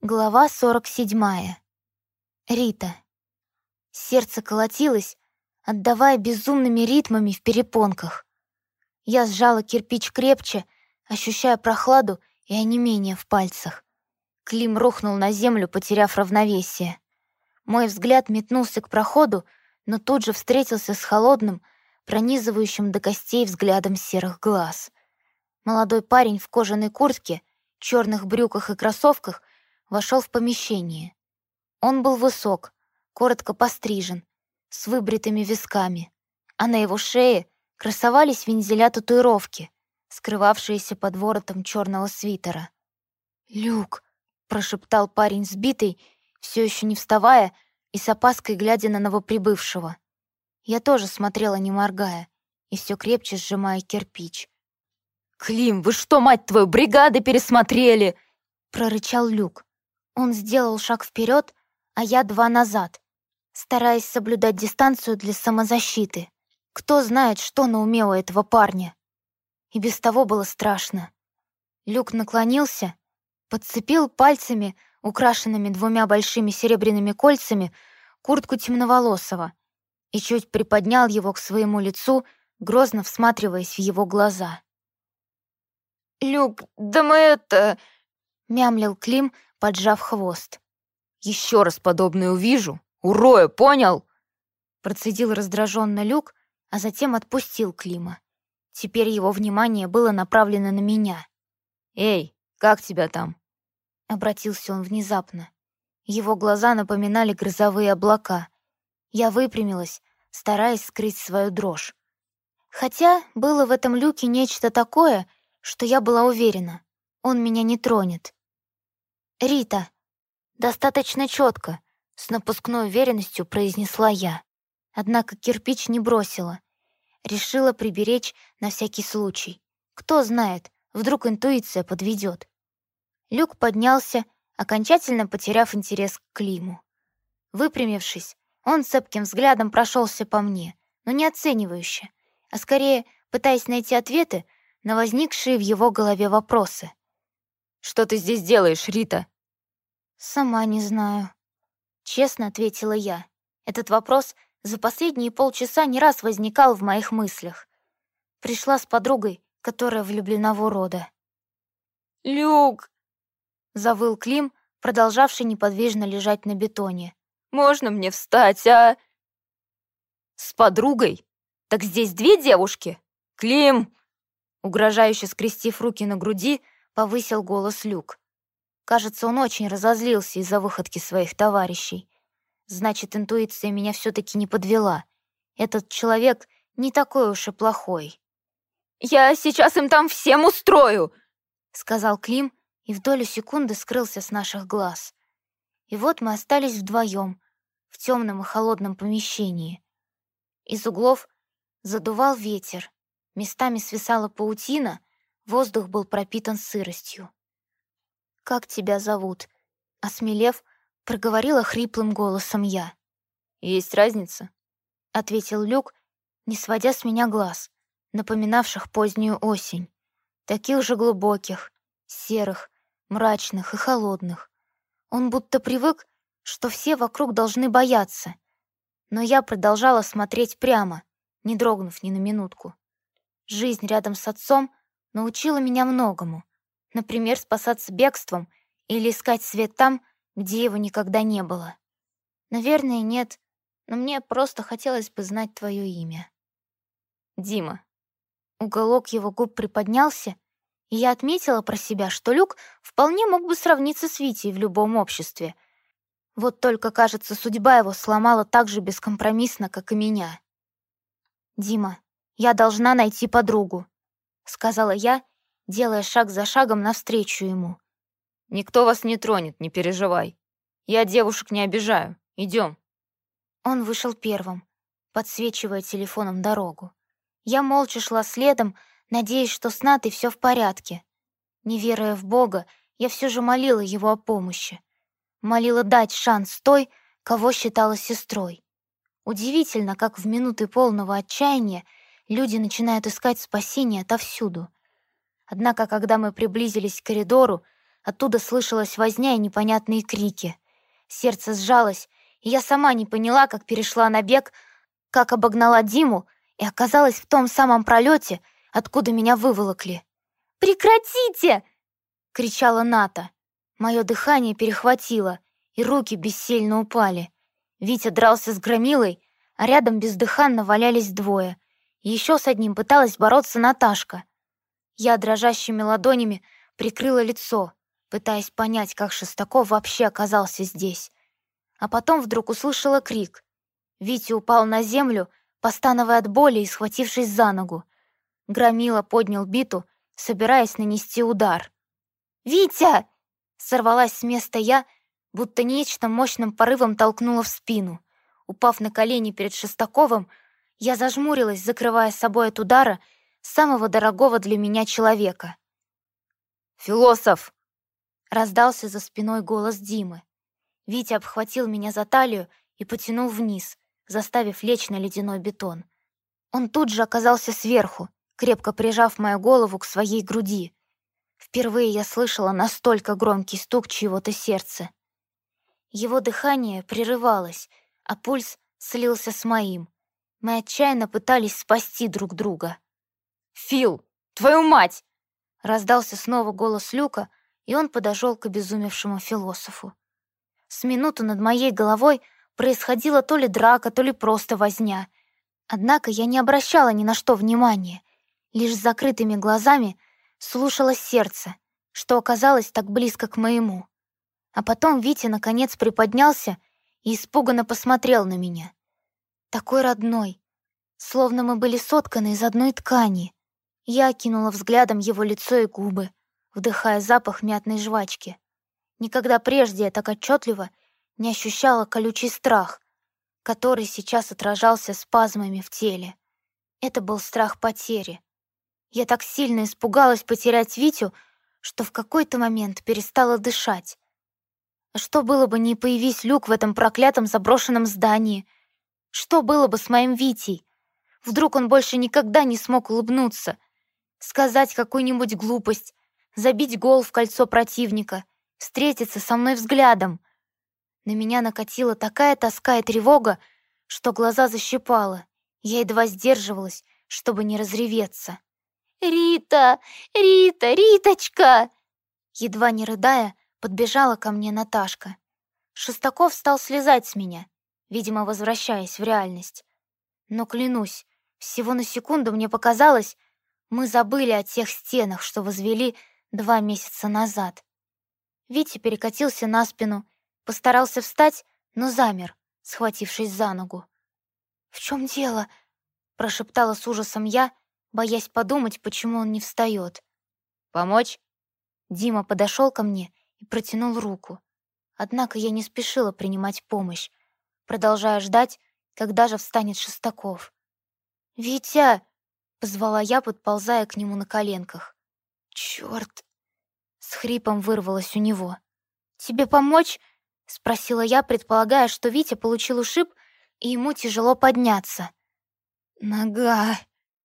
Глава 47. Рита. Сердце колотилось, отдавая безумными ритмами в перепонках. Я сжала кирпич крепче, ощущая прохладу и онемение в пальцах. Клим рухнул на землю, потеряв равновесие. Мой взгляд метнулся к проходу, но тут же встретился с холодным, пронизывающим до костей взглядом серых глаз. Молодой парень в кожаной куртке, черных брюках и кроссовках вошел в помещение. Он был высок, коротко пострижен, с выбритыми висками, а на его шее красовались вензеля татуировки, скрывавшиеся под воротом черного свитера. «Люк!» — прошептал парень сбитый, все еще не вставая и с опаской глядя на новоприбывшего. Я тоже смотрела, не моргая, и все крепче сжимая кирпич. «Клим, вы что, мать твою, бригады пересмотрели?» — прорычал Люк. Он сделал шаг вперед, а я два назад, стараясь соблюдать дистанцию для самозащиты. Кто знает, что на уме у этого парня. И без того было страшно. Люк наклонился, подцепил пальцами, украшенными двумя большими серебряными кольцами, куртку темноволосого и чуть приподнял его к своему лицу, грозно всматриваясь в его глаза. «Люк, да мы это...» — мямлил Клим, поджав хвост. «Еще раз подобное увижу, урою, понял?» Процедил раздраженно Люк, а затем отпустил Клима. Теперь его внимание было направлено на меня. «Эй, как тебя там?» Обратился он внезапно. Его глаза напоминали грозовые облака. Я выпрямилась, стараясь скрыть свою дрожь. Хотя было в этом люке нечто такое, что я была уверена, он меня не тронет. «Рита!» «Достаточно четко», — с напускной уверенностью произнесла я. Однако кирпич не бросила. Решила приберечь на всякий случай. Кто знает, вдруг интуиция подведет. Люк поднялся, окончательно потеряв интерес к Климу. Выпрямившись, он цепким взглядом прошелся по мне, но не оценивающе, а скорее пытаясь найти ответы на возникшие в его голове вопросы. «Что ты здесь делаешь, Рита?» «Сама не знаю», — честно ответила я. Этот вопрос за последние полчаса не раз возникал в моих мыслях. Пришла с подругой, которая влюблена в урода. «Люк!» — завыл Клим, продолжавший неподвижно лежать на бетоне. «Можно мне встать, а?» «С подругой? Так здесь две девушки? Клим!» Угрожающе скрестив руки на груди, повысил голос Люк. Кажется, он очень разозлился из-за выходки своих товарищей. Значит, интуиция меня все-таки не подвела. Этот человек не такой уж и плохой. «Я сейчас им там всем устрою!» — сказал Клим и в долю секунды скрылся с наших глаз. И вот мы остались вдвоем в темном и холодном помещении. Из углов задувал ветер, местами свисала паутина, Воздух был пропитан сыростью. «Как тебя зовут?» Осмелев, проговорила хриплым голосом я. «Есть разница?» — ответил Люк, не сводя с меня глаз, напоминавших позднюю осень, таких же глубоких, серых, мрачных и холодных. Он будто привык, что все вокруг должны бояться. Но я продолжала смотреть прямо, не дрогнув ни на минутку. Жизнь рядом с отцом научила меня многому. Например, спасаться бегством или искать свет там, где его никогда не было. Наверное, нет, но мне просто хотелось бы знать твое имя. Дима. Уголок его губ приподнялся, и я отметила про себя, что Люк вполне мог бы сравниться с Витей в любом обществе. Вот только, кажется, судьба его сломала так же бескомпромиссно, как и меня. «Дима, я должна найти подругу», — сказала я, делая шаг за шагом навстречу ему. «Никто вас не тронет, не переживай. Я девушек не обижаю. Идем». Он вышел первым, подсвечивая телефоном дорогу. Я молча шла следом, надеясь, что с Натой все в порядке. Не веруя в Бога, я все же молила его о помощи. Молила дать шанс той, кого считала сестрой. Удивительно, как в минуты полного отчаяния люди начинают искать спасение отовсюду. Однако, когда мы приблизились к коридору, Оттуда слышалась возня и непонятные крики. Сердце сжалось, и я сама не поняла, как перешла на бег, как обогнала Диму и оказалась в том самом пролете, откуда меня выволокли. «Прекратите!» — кричала Ната. Мое дыхание перехватило, и руки бессильно упали. Витя дрался с громилой, а рядом бездыханно валялись двое. Еще с одним пыталась бороться Наташка. Я дрожащими ладонями прикрыла лицо, пытаясь понять, как Шестаков вообще оказался здесь. А потом вдруг услышала крик. Витя упал на землю, постановая от боли и схватившись за ногу. Громила поднял биту, собираясь нанести удар. «Витя!» — сорвалась с места я, будто нечто мощным порывом толкнуло в спину. Упав на колени перед Шестаковым, я зажмурилась, закрывая собой от удара самого дорогого для меня человека. «Философ!» — раздался за спиной голос Димы. Витя обхватил меня за талию и потянул вниз, заставив лечь на ледяной бетон. Он тут же оказался сверху, крепко прижав мою голову к своей груди. Впервые я слышала настолько громкий стук чьего-то сердца. Его дыхание прерывалось, а пульс слился с моим. Мы отчаянно пытались спасти друг друга. «Фил, твою мать!» Раздался снова голос Люка, и он подошел к обезумевшему философу. С минуту над моей головой происходила то ли драка, то ли просто возня. Однако я не обращала ни на что внимания, лишь с закрытыми глазами слушала сердце, что оказалось так близко к моему. А потом Витя наконец приподнялся и испуганно посмотрел на меня. Такой родной, словно мы были сотканы из одной ткани. Я окинула взглядом его лицо и губы, вдыхая запах мятной жвачки. Никогда прежде я так отчетливо не ощущала колючий страх, который сейчас отражался спазмами в теле. Это был страх потери. Я так сильно испугалась потерять Витю, что в какой-то момент перестала дышать. Что было бы, не появись Люк в этом проклятом заброшенном здании? Что было бы с моим Витей? Вдруг он больше никогда не смог улыбнуться, сказать какую-нибудь глупость, забить гол в кольцо противника, встретиться со мной взглядом. На меня накатила такая тоска и тревога, что глаза защипало. Я едва сдерживалась, чтобы не разреветься. «Рита! Рита! Риточка!» Едва не рыдая, подбежала ко мне Наташка. Шестаков стал слезать с меня, видимо, возвращаясь в реальность. Но клянусь, всего на секунду мне показалось, мы забыли о тех стенах, что возвели два месяца назад. Витя перекатился на спину, постарался встать, но замер, схватившись за ногу. «В чем дело?» — прошептала с ужасом я, боясь подумать, почему он не встает. «Помочь?» Дима подошел ко мне и протянул руку. Однако я не спешила принимать помощь, продолжая ждать, когда же встанет Шестаков. «Витя!» — позвала я, подползая к нему на коленках. «Чёрт!» — с хрипом вырвалось у него. «Тебе помочь?» — спросила я, предполагая, что Витя получил ушиб, и ему тяжело подняться. «Нога!»